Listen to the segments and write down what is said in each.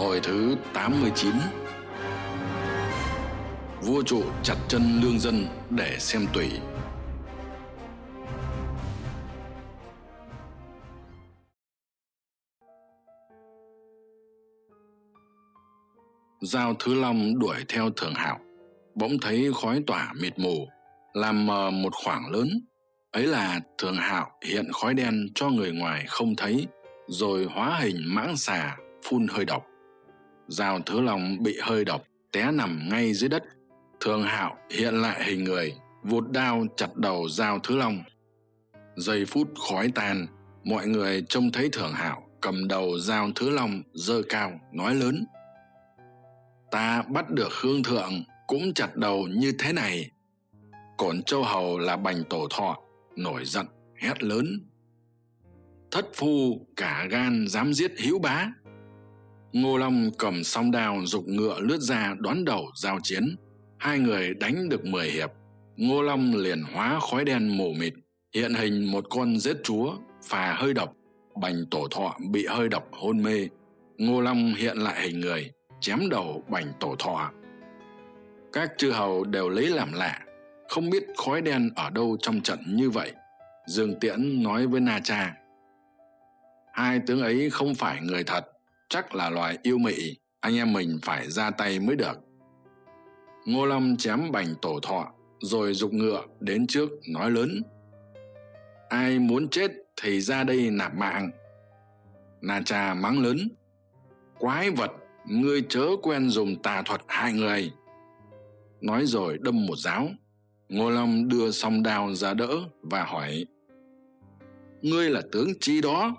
Hồi thứ 89 Vua trụ chặt chân lương dân để xem tùy Giao Thứ Long đuổi theo Thường Hạo, bỗng thấy khói tỏa mịt mù, làm mờ một khoảng lớn. Ấy là Thường Hạo hiện khói đen cho người ngoài không thấy, rồi hóa hình mãng xà, phun hơi độc. Giao Thứ Long bị hơi độc, té nằm ngay dưới đất. Thường Hạo hiện lại hình người, vụt đao chặt đầu Giao Thứ Long. Giây phút khói tan, mọi người trông thấy Thường Hạo cầm đầu Giao Thứ Long dơ cao, nói lớn – ta bắt được hương thượng cũng chặt đầu như thế này cổn châu hầu là bành tổ thọ nổi giận hét lớn thất phu cả gan dám giết hữu bá ngô long cầm song đao dục ngựa lướt ra đón đầu giao chiến. Hai người đánh được mười hiệp, ngô long liền hóa khói đen mù mịt. Hiện hình một con rết chúa, phà hơi độc, bành tổ thọ bị hơi độc hôn mê. Ngô long hiện lại hình người, chém đầu bành tổ thọ. Các chư hầu đều lấy làm lạ, không biết khói đen ở đâu trong trận như vậy. Dương tiễn nói với na cha, hai tướng ấy không phải người thật chắc là loài yêu mị, anh em mình phải ra tay mới được. Ngô lâm chém bành tổ thọ, rồi g ngựa đến trước, nói lớn. Ai muốn chết thì ra đây nạp mạng. Na cha mắng lớn. Quái vật, ngươi chớ quen dùng tà thuật hại người. Nói rồi đâm một giáo. Ngô long đưa song đao ra đỡ và hỏi, ngươi là tướng chi đó?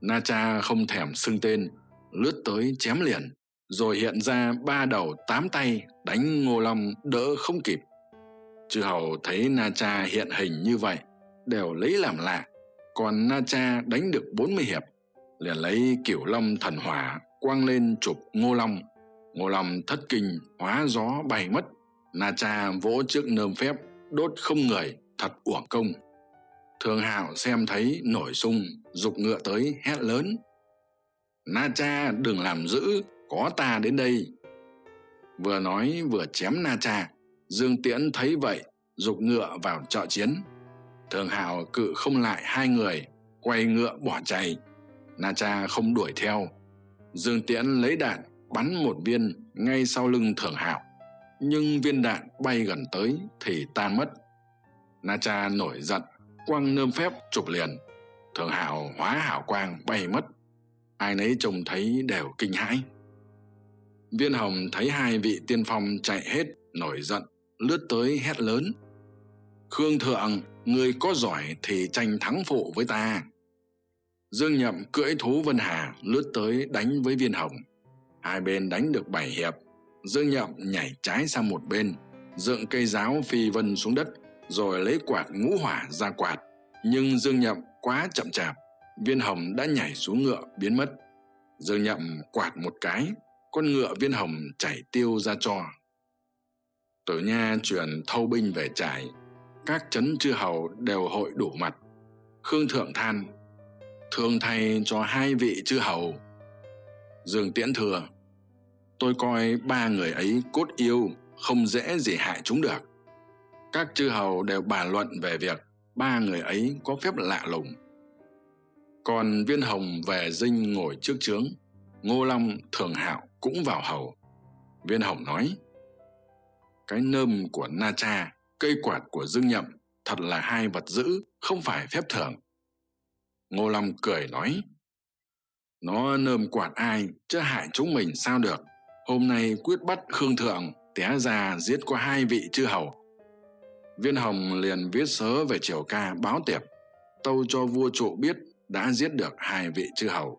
Na cha không thèm xưng tên, lướt tới chém liền, rồi hiện ra ba đầu tám tay đánh ngô long đỡ không kịp. Chư hầu thấy na cha hiện hình như vậy, đều lấy làm lạ, còn na cha đánh được bốn mươi hiệp, liền lấy cửu long thần hỏa quăng lên chụp ngô long. Ngô long thất kinh, hóa gió bay mất. Na cha vỗ trước nơm phép, đốt không người, thật uổng công thường hạo xem thấy nổi sung g ngựa tới, hét lớn. Na cha, đừng làm dữ, có ta đến đây. Vừa nói, vừa chém na cha. Dương tiễn thấy vậy g ngựa vào trợ chiến. Thường hạo cự không lại hai người, quay ngựa bỏ chạy. Na cha không đuổi theo. Dương tiễn lấy đạn, bắn một viên ngay sau lưng thường hạo nhưng viên đạn bay gần tới thì tan mất. Na cha nổi giận quăng nơm phép chụp liền. Thượng hào hóa hảo quang bay mất. Ai nấy trông thấy đều kinh hãi. Viên hồng thấy hai vị tiên phong chạy hết, nổi giận, lướt tới hét lớn. Khương thượng người có giỏi thì tranh thắng phụ với ta. Dương nhậm cưỡi thú vân hà lướt tới đánh với viên hồng. Hai bên đánh được bảy hiệp, dương nhậm nhảy trái sang một bên, dựng cây giáo phi vân xuống đất rồi lấy quạt ngũ hỏa ra quạt. Nhưng dương nhậm quá chậm chạp, viên hồng đã nhảy xuống ngựa biến mất. Dương nhậm quạt một cái, con ngựa viên hồng chảy tiêu ra cho. Tử nha truyền thâu binh về trải các trấn chư hầu đều hội đủ mặt. Khương thượng than, thương thay cho hai vị chư hầu. Dương tiễn thừa, tôi coi ba người ấy cốt yêu, không dễ gì hại chúng được các chư hầu đều bàn luận về việc ba người ấy có phép lạ lùng. Còn viên hồng về dinh ngồi trước trướng, ngô long thường hạo cũng vào hầu. Viên hồng nói, cái nơm của na cha, cây quạt của dương nhậm thật là hai vật dữ, không phải phép thường. ngô long cười nói, nó nơm quạt ai chứ hại chúng mình sao được. Hôm nay quyết bắt khương thượng, té ra giết qua hai vị chư hầu viên hồng liền viết sớ về triều ca báo tiệp, tâu cho vua trụ biết đã giết được hai vị chư hầu.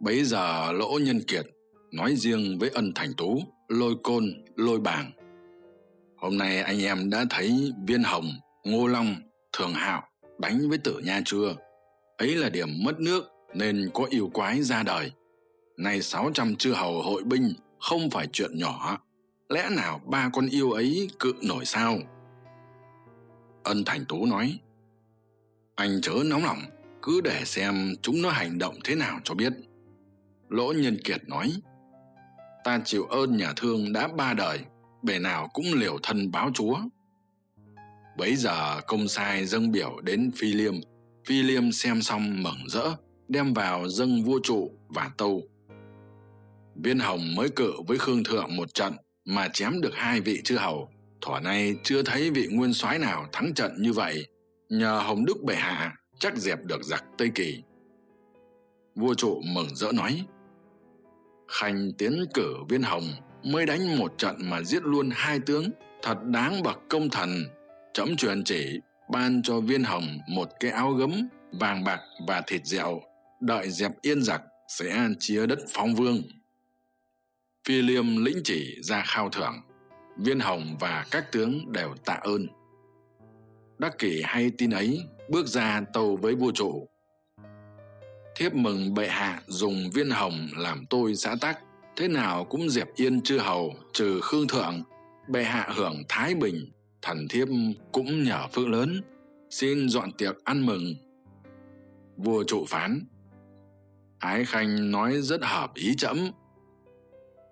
Bấy giờ lỗ nhân kiệt nói riêng với ân thành tú, lôi côn, lôi bàng. Hôm nay anh em đã thấy viên hồng, ngô long, thường hạo đánh với tử nha chưa? Ấy là điểm mất nước nên có yêu quái ra đời. Nay sáu trăm chư hầu hội binh không phải chuyện nhỏ lẽ nào ba con yêu ấy cự nổi sao? Ân thành tú nói, anh chớ nóng lòng, cứ để xem chúng nó hành động thế nào cho biết. Lỗ nhân kiệt nói, ta chịu ơn nhà thương đã ba đời, bề nào cũng liều thân báo chúa. Bấy giờ công sai dâng biểu đến phi liêm. Phi liêm xem xong mừng rỡ, đem vào dâng vua trụ và tâu. Viên hồng mới cự với khương thượng một trận mà chém được hai vị chư hầu. Thuở nay chưa thấy vị nguyên soái nào thắng trận như vậy, nhờ hồng đức bệ hạ chắc dẹp được giặc tây kỳ. Vua trụ mừng rỡ nói, khanh tiến cử viên hồng mới đánh một trận mà giết luôn hai tướng, thật đáng bậc công thần. Trẫm truyền chỉ ban cho viên hồng một cái áo gấm vàng bạc và thịt dẻo đợi dẹp yên giặc sẽ chia đất phong vương phi liêm lĩnh chỉ ra khao thưởng, viên hồng và các tướng đều tạ ơn. Đắc kỷ hay tin ấy, bước ra tâu với vua trụ thiếp mừng bệ hạ dùng viên hồng làm tôi xã tắc, thế nào cũng dẹp yên chư hầu, trừ khương thượng. Bệ hạ hưởng thái bình, thần thiếp cũng nhờ phước lớn. Xin dọn tiệc ăn mừng. Vua trụ phán. Ái khanh nói rất hợp ý trẫm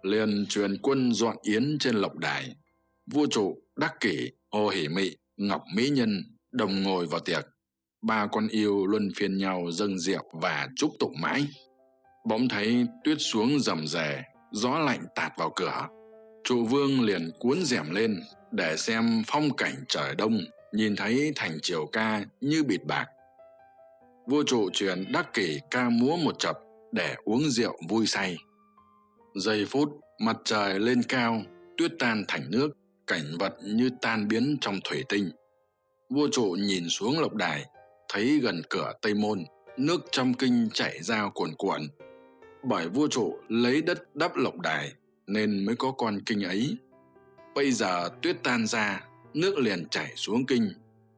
liền truyền quân dọn yến trên lộc đài. Vua trụ đắc kỷ, hồ hỷ mị, ngọc mỹ nhân đồng ngồi vào tiệc. Ba con yêu luân phiên nhau dâng rượu và chúc tụng mãi. Bỗng thấy tuyết xuống rầm rề, gió lạnh tạt vào cửa. Trụ vương liền cuốn rèm lên để xem phong cảnh trời đông, nhìn thấy thành triều ca như bịt bạc. Vua trụ truyền đắc kỷ ca múa một chập để uống rượu vui say giây phút, mặt trời lên cao, tuyết tan thành nước, cảnh vật như tan biến trong thủy tinh. Vua trụ nhìn xuống lộc đài, thấy gần cửa tây môn, nước trong kinh chảy ra cuồn cuộn. Bởi vua trụ lấy đất đắp lộc đài, nên mới có con kinh ấy. Bây giờ tuyết tan ra, nước liền chảy xuống kinh.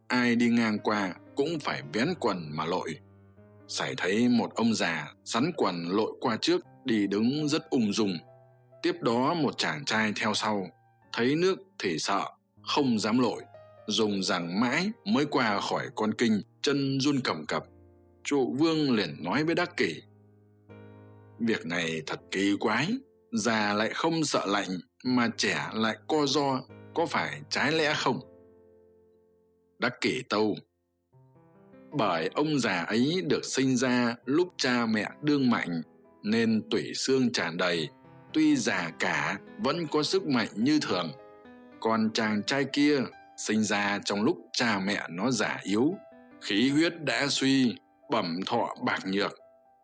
Ai đi ngang qua cũng phải vén quần mà lội. Sải thấy một ông già sắn quần lội qua trước đi đứng rất ung dung. Tiếp đó một chàng trai theo sau, thấy nước thì sợ, không dám lội, dùng rằng mãi mới qua khỏi con kinh, chân run cầm cập. Trụ vương liền nói với đắc kỷ, việc này thật kỳ quái, già lại không sợ lạnh, mà trẻ lại co do có phải trái lẽ không? Đắc kỷ tâu, bởi ông già ấy được sinh ra lúc cha mẹ đương mạnh nên tủy xương tràn đầy, tuy già cả, vẫn có sức mạnh như thường. Còn chàng trai kia sinh ra trong lúc cha mẹ nó già yếu, khí huyết đã suy, bẩm thọ bạc nhược.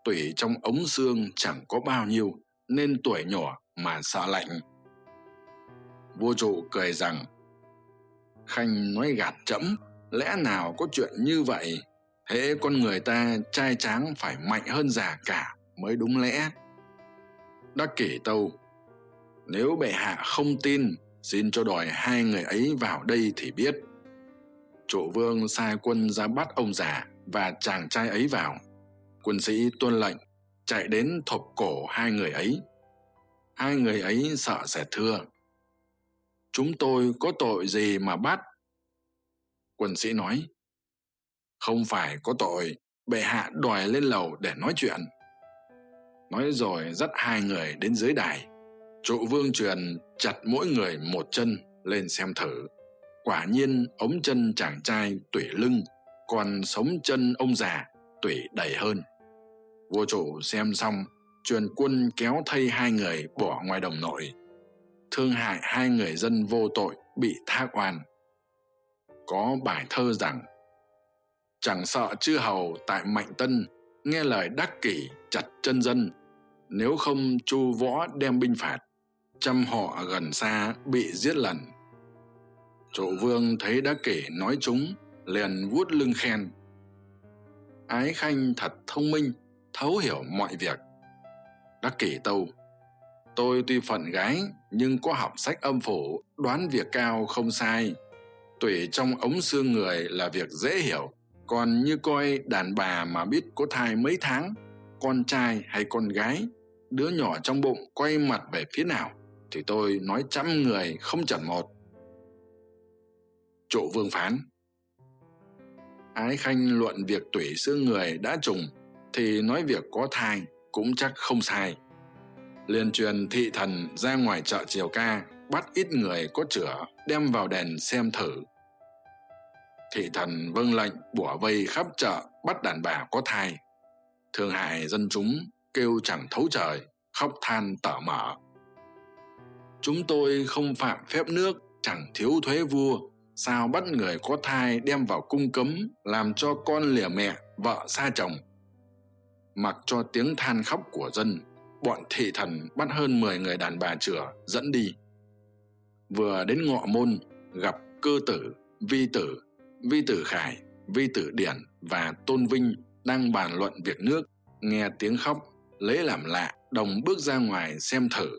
Tủy trong ống xương chẳng có bao nhiêu, nên tuổi nhỏ mà sợ lạnh. Vua trụ cười rằng, khanh nói gạt trẫm lẽ nào có chuyện như vậy? Hễ con người ta trai tráng phải mạnh hơn già cả mới đúng lẽ. Đắc kỷ tâu, nếu bệ hạ không tin, xin cho đòi hai người ấy vào đây thì biết. Trụ vương sai quân ra bắt ông già và chàng trai ấy vào. Quân sĩ tuân lệnh, chạy đến thộp cổ hai người ấy. Hai người ấy sợ sẽ thưa chúng tôi có tội gì mà bắt? Quân sĩ nói, không phải có tội, bệ hạ đòi lên lầu để nói chuyện nói rồi dắt hai người đến dưới đài. Trụ vương truyền chặt mỗi người một chân lên xem thử. Quả nhiên, ống chân chàng trai tủy lưng, còn sống chân ông già tủy đầy hơn. Vua chủ xem xong, truyền quân kéo thây hai người bỏ ngoài đồng nội. Thương hại hai người dân vô tội bị tha oan. Có bài thơ rằng, chẳng sợ chư hầu tại mạnh tân, nghe lời đắc kỷ chặt chân dân nếu không, chu võ đem binh phạt, trăm họ gần xa bị giết lần. Trụ vương thấy đã kể nói chúng, liền vuốt lưng khen. Ái khanh thật thông minh, thấu hiểu mọi việc. Đắc kỷ tâu, tôi tuy phận gái, nhưng có học sách âm phủ, đoán việc cao không sai. Tủy trong ống xương người là việc dễ hiểu, còn như coi đàn bà mà biết có thai mấy tháng, con trai hay con gái đứa nhỏ trong bụng quay mặt về phía nào thì tôi nói trăm người không chẩn một. Trụ vương phán, ái khanh luận việc tủy xương người đã trùng thì nói việc có thai cũng chắc không sai. Liền truyền thị thần ra ngoài chợ chiều ca bắt ít người có chửa đem vào đèn xem thử. Thị thần vâng lệnh bủa vây khắp chợ bắt đàn bà có thai. Thương hại dân chúng kêu chẳng thấu trời, khóc than tở mở. Chúng tôi không phạm phép nước, chẳng thiếu thuế vua. Sao bắt người có thai đem vào cung cấm, làm cho con lìa mẹ, vợ xa chồng? Mặc cho tiếng than khóc của dân, bọn thị thần bắt hơn mười người đàn bà chửa, dẫn đi. Vừa đến ngọ môn, gặp cơ tử, vi tử vi tử khải, vi tử điển và tôn vinh đang bàn luận việc nước, nghe tiếng khóc lễ làm lạ, đồng bước ra ngoài xem thử.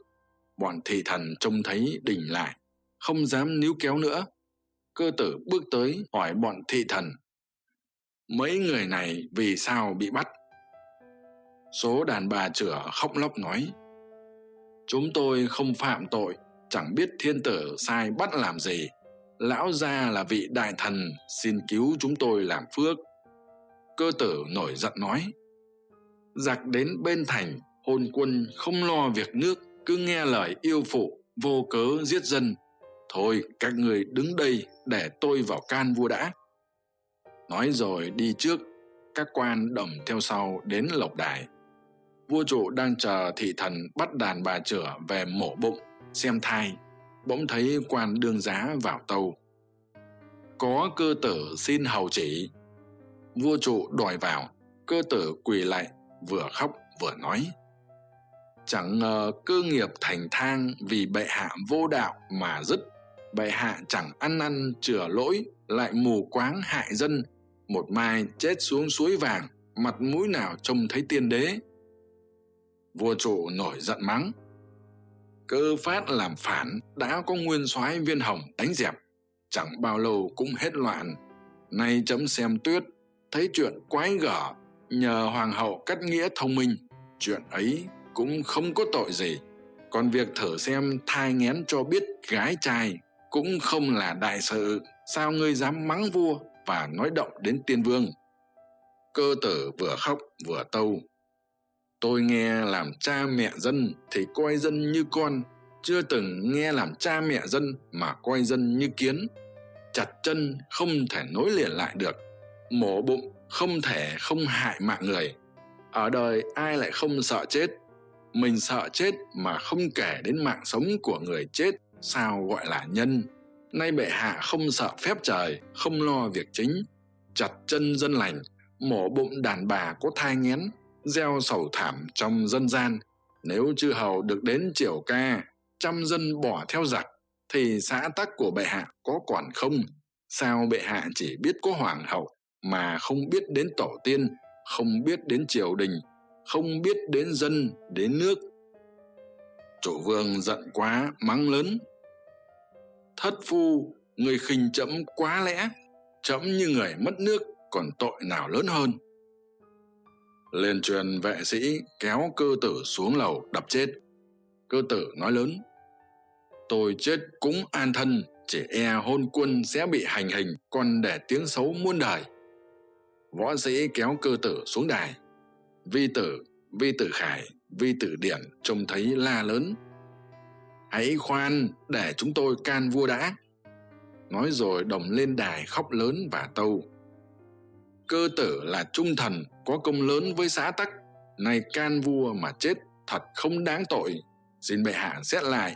Bọn thị thần trông thấy đình lại, không dám níu kéo nữa. Cơ tử bước tới hỏi bọn thị thần, mấy người này vì sao bị bắt? Số đàn bà chửa khóc lóc nói, chúng tôi không phạm tội, chẳng biết thiên tử sai bắt làm gì. Lão gia là vị đại thần, xin cứu chúng tôi làm phước. Cơ tử nổi giận nói giặc đến bên thành hôn quân không lo việc nước, cứ nghe lời yêu phụ, vô cớ giết dân. Thôi, các người đứng đây để tôi vào can vua đã. Nói rồi đi trước, các quan đồng theo sau đến lộc đài. Vua trụ đang chờ thị thần bắt đàn bà chửa về mổ bụng, xem thai. Bỗng thấy quan đương giá vào tâu. Có cơ tử xin hầu chỉ. Vua trụ đòi vào, cơ tử quỳ lại vừa khóc vừa nói. Chẳng ngờ cơ nghiệp thành thang vì bệ hạ vô đạo mà dứt. Bệ hạ chẳng ăn năn chừa lỗi, lại mù quáng hại dân. Một mai chết xuống suối vàng, mặt mũi nào trông thấy tiên đế. Vua trụ nổi giận mắng. Cơ phát làm phản, đã có nguyên soái viên hồng đánh dẹp. Chẳng bao lâu cũng hết loạn. Nay chấm xem tuyết, thấy chuyện quái gở nhờ hoàng hậu cắt nghĩa thông minh, chuyện ấy cũng không có tội gì. Còn việc thử xem thai nghén cho biết gái trai cũng không là đại sự. Sao ngươi dám mắng vua và nói động đến tiên vương? Cơ tử vừa khóc vừa tâu. Tôi nghe làm cha mẹ dân thì coi dân như con. Chưa từng nghe làm cha mẹ dân mà coi dân như kiến. Chặt chân không thể nối liền lại được. Mổ bụng không thể không hại mạng người. Ở đời, ai lại không sợ chết? Mình sợ chết mà không kể đến mạng sống của người chết, sao gọi là nhân? Nay bệ hạ không sợ phép trời, không lo việc chính. Chặt chân dân lành, mổ bụng đàn bà có thai nghén, gieo sầu thảm trong dân gian. Nếu chư hầu được đến triều ca, trăm dân bỏ theo giặc, thì xã tắc của bệ hạ có còn không? Sao bệ hạ chỉ biết có hoàng hậu mà không biết đến tổ tiên, không biết đến triều đình, không biết đến dân, đến nước. Chủ vương giận quá, mắng lớn. Thất phu, người khinh trẫm quá lẽ trẫm như người mất nước, còn tội nào lớn hơn? Liền truyền vệ sĩ kéo cơ tử xuống lầu đập chết. Cơ tử nói lớn, tôi chết cũng an thân, chỉ e hôn quân sẽ bị hành hình, còn để tiếng xấu muôn đời võ sĩ kéo cơ tử xuống đài. Vi tử vi tử khải, vi tử điển trông thấy la lớn. Hãy khoan để chúng tôi can vua đã. Nói rồi đồng lên đài khóc lớn và tâu. Cơ tử là trung thần, có công lớn với xã tắc. Nay can vua mà chết thật không đáng tội. Xin bệ hạ xét lại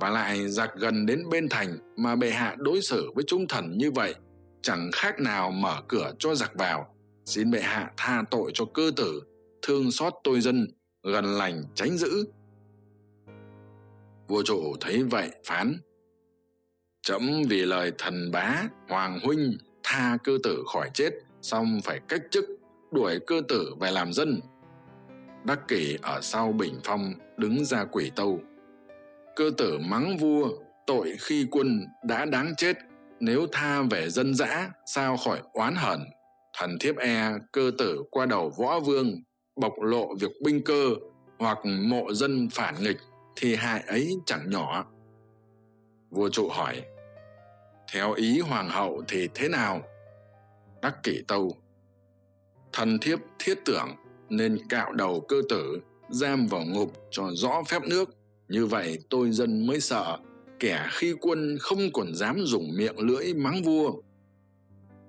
và lại giặc gần đến bên thành mà bệ hạ đối xử với trung thần như vậy. Chẳng khác nào mở cửa cho giặc vào xin bệ hạ tha tội cho cơ tử, thương xót tôi dân, gần lành tránh giữ. Vua trụ thấy vậy phán trẫm vì lời thần bá hoàng huynh tha cơ tử khỏi chết, xong phải cách chức đuổi cơ tử về làm dân. Đắc kỷ ở sau bình phong đứng ra quỷ tâu, cơ tử mắng vua, tội khi quân đã đáng chết, nếu tha về dân dã, sao khỏi oán hận thần thiếp e cơ tử qua đầu võ vương, bộc lộ việc binh cơ hoặc mộ dân phản nghịch thì hại ấy chẳng nhỏ. Vua trụ hỏi, theo ý hoàng hậu thì thế nào? Đắc kỷ tâu, thần thiếp thiết tưởng nên cạo đầu cơ tử, giam vào ngục cho rõ phép nước. Như vậy tôi dân mới sợ, kẻ khi quân không còn dám dùng miệng lưỡi mắng vua.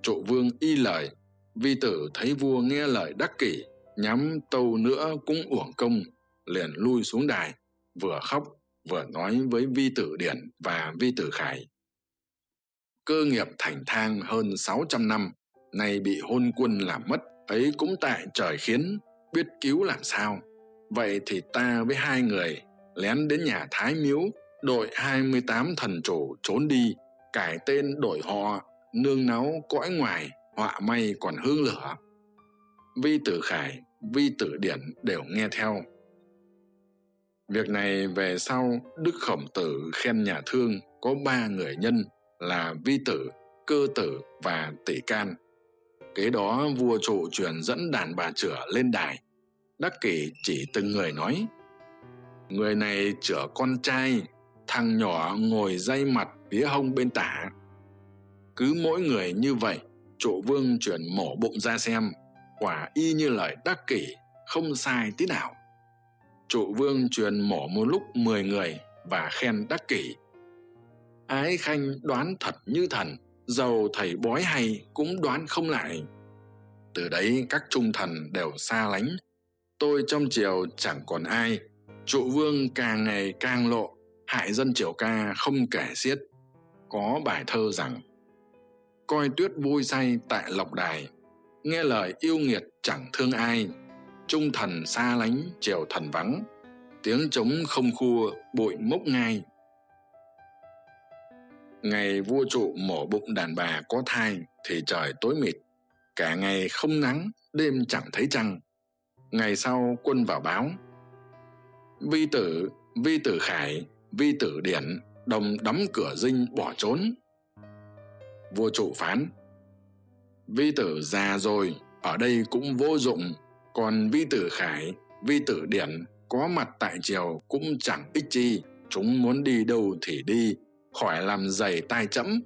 Trụ vương y lời vi tử thấy vua nghe lời đắc kỷ, nhắm tâu nữa cũng uổng công, liền lui xuống đài, vừa khóc vừa nói với vi tử điển và vi tử khải. Cơ nghiệp thành thang hơn sáu trăm năm, nay bị hôn quân làm mất, ấy cũng tại trời khiến, biết cứu làm sao. Vậy thì ta với hai người lén đến nhà thái miếu, đội hai mươi tám thần chủ trốn đi, cải tên đổi họ, nương náu cõi ngoài họa may còn hương lửa. Vi tử khải, vi tử điển đều nghe theo. Việc này về sau, đức khổng tử khen nhà thương có ba người nhân là vi tử, cơ tử và tỷ can. Kế đó, vua trụ truyền dẫn đàn bà chửa lên đài. Đắc kỷ chỉ từng người nói, người này chửa con trai, thằng nhỏ ngồi dây mặt phía hông bên tả. Cứ mỗi người như vậy chủ vương chuyển mổ bụng ra xem, quả y như lời đắc kỷ, không sai tí nào. Trụ vương truyền mổ một lúc mười người và khen đắc kỷ. Ái khanh đoán thật như thần, dầu thầy bói hay cũng đoán không lại. Từ đấy các trung thần đều xa lánh. Tôi trong triều chẳng còn ai trụ vương càng ngày càng lộ, hại dân triều ca không kể xiết. Có bài thơ rằng coi tuyết vui say tại lộc đài. Nghe lời yêu nghiệt chẳng thương ai. Trung thần xa lánh, triều thần vắng. Tiếng trống không khua, bụi mốc ngai. Ngày vua trụ mổ bụng đàn bà có thai thì trời tối mịt. Cả ngày không nắng, đêm chẳng thấy trăng. Ngày sau quân vào báo. Vi tử vi tử khải, vi tử điển, đồng đóng cửa dinh bỏ trốn vua trụ phán. Vi tử già rồi, ở đây cũng vô dụng, còn vi tử khải, vi tử điển có mặt tại triều cũng chẳng ích chi. Chúng muốn đi đâu thì đi, khỏi làm dày tai trẫm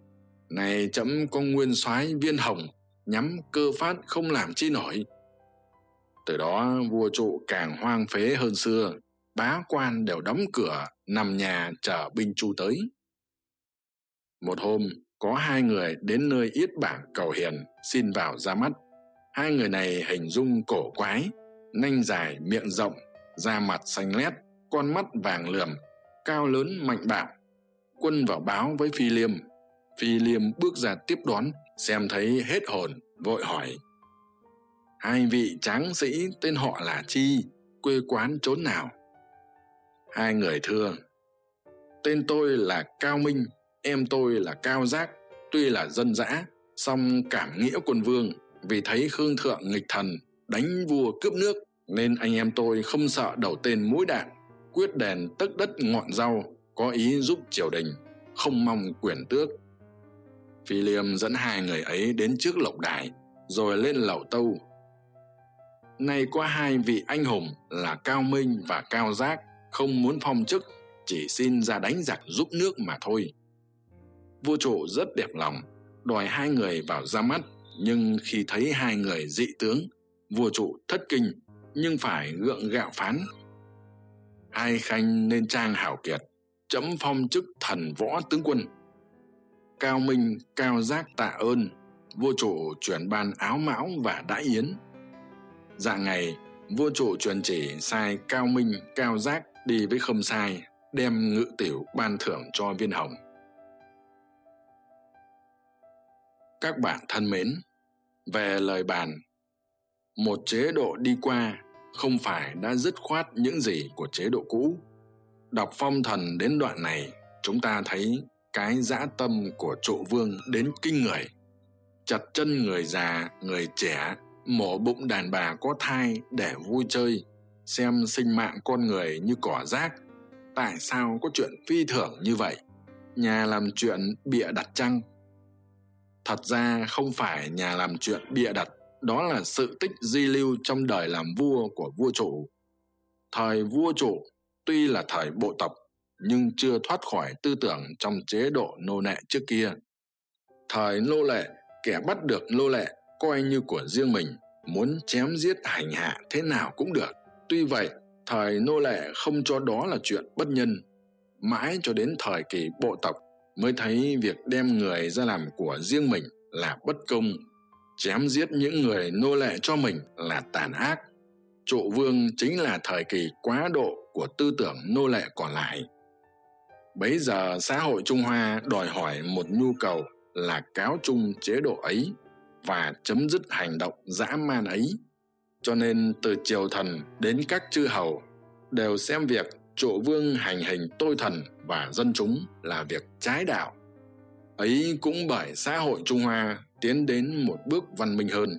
này trẫm có nguyên soái viên hồng, nhắm cơ phát không làm chi nổi. Từ đó vua trụ càng hoang phế hơn xưa, bá quan đều đóng cửa, nằm nhà chờ binh chu tới. Một hôm có hai người đến nơi yết bảng cầu hiền, xin vào ra mắt. Hai người này hình dung cổ quái, nanh dài, miệng rộng, da mặt xanh lét, con mắt vàng lườm, cao lớn mạnh bạo. Quân vào báo với phi liêm. Phi liêm bước ra tiếp đón, xem thấy hết hồn, vội hỏi. Hai vị tráng sĩ tên họ là chi, quê quán chốn nào? Hai người thưa. Tên tôi là cao minh em tôi là cao giác, tuy là dân dã, song cảm nghĩa quân vương. Vì thấy khương thượng nghịch thần, đánh vua cướp nước, nên anh em tôi không sợ đầu tên mũi đạn, quyết đèn tất đất ngọn rau, có ý giúp triều đình, không mong quyền tước. Phi liêm dẫn hai người ấy đến trước lộc đài, rồi lên lầu tâu. Nay có hai vị anh hùng là cao minh và cao giác, không muốn phong chức, chỉ xin ra đánh giặc giúp nước mà thôi vua trụ rất đẹp lòng, đòi hai người vào ra mắt. Nhưng khi thấy hai người dị tướng vua trụ thất kinh, nhưng phải gượng gạo phán. Hai khanh nên trang hảo kiệt, chấm phong chức thần võ tướng quân. Cao minh, cao giác tạ ơn vua trụ chuyển ban áo mão và đãi yến. Dạng ngày vua trụ truyền chỉ sai cao minh, cao giác đi với khâm sai, đem ngự tiểu ban thưởng cho viên hồng. Các bạn thân mến. Về lời bàn, một chế độ đi qua không phải đã dứt khoát những gì của chế độ cũ. Đọc phong thần đến đoạn này, chúng ta thấy cái dã tâm của trụ vương đến kinh người. Chặt chân người già, người trẻ, mổ bụng đàn bà có thai để vui chơi, xem sinh mạng con người như cỏ rác. Tại sao có chuyện phi thường như vậy? Nhà làm chuyện bịa đặt chăng? Thật ra không phải nhà làm chuyện bịa đặt, đó là sự tích di lưu trong đời làm vua của vua chủ. Thời vua chủ tuy là thời bộ tộc, nhưng chưa thoát khỏi tư tưởng trong chế độ nô lệ trước kia. Thời nô lệ, kẻ bắt được nô lệ coi như của riêng mình, muốn chém giết hành hạ thế nào cũng được. Tuy vậy, thời nô lệ không cho đó là chuyện bất nhân. Mãi cho đến thời kỳ bộ tộc mới thấy việc đem người ra làm của riêng mình là bất công, chém giết những người nô lệ cho mình là tàn ác. Trụ vương chính là thời kỳ quá độ của tư tưởng nô lệ còn lại. Bấy giờ xã hội trung hoa đòi hỏi một nhu cầu là cáo chung chế độ ấy và chấm dứt hành động dã man ấy. Cho nên từ triều thần đến các chư hầu đều xem việc trụ vương hành hình tôi thần và dân chúng là việc trái đạo. Ấy cũng bởi xã hội trung hoa tiến đến một bước văn minh hơn.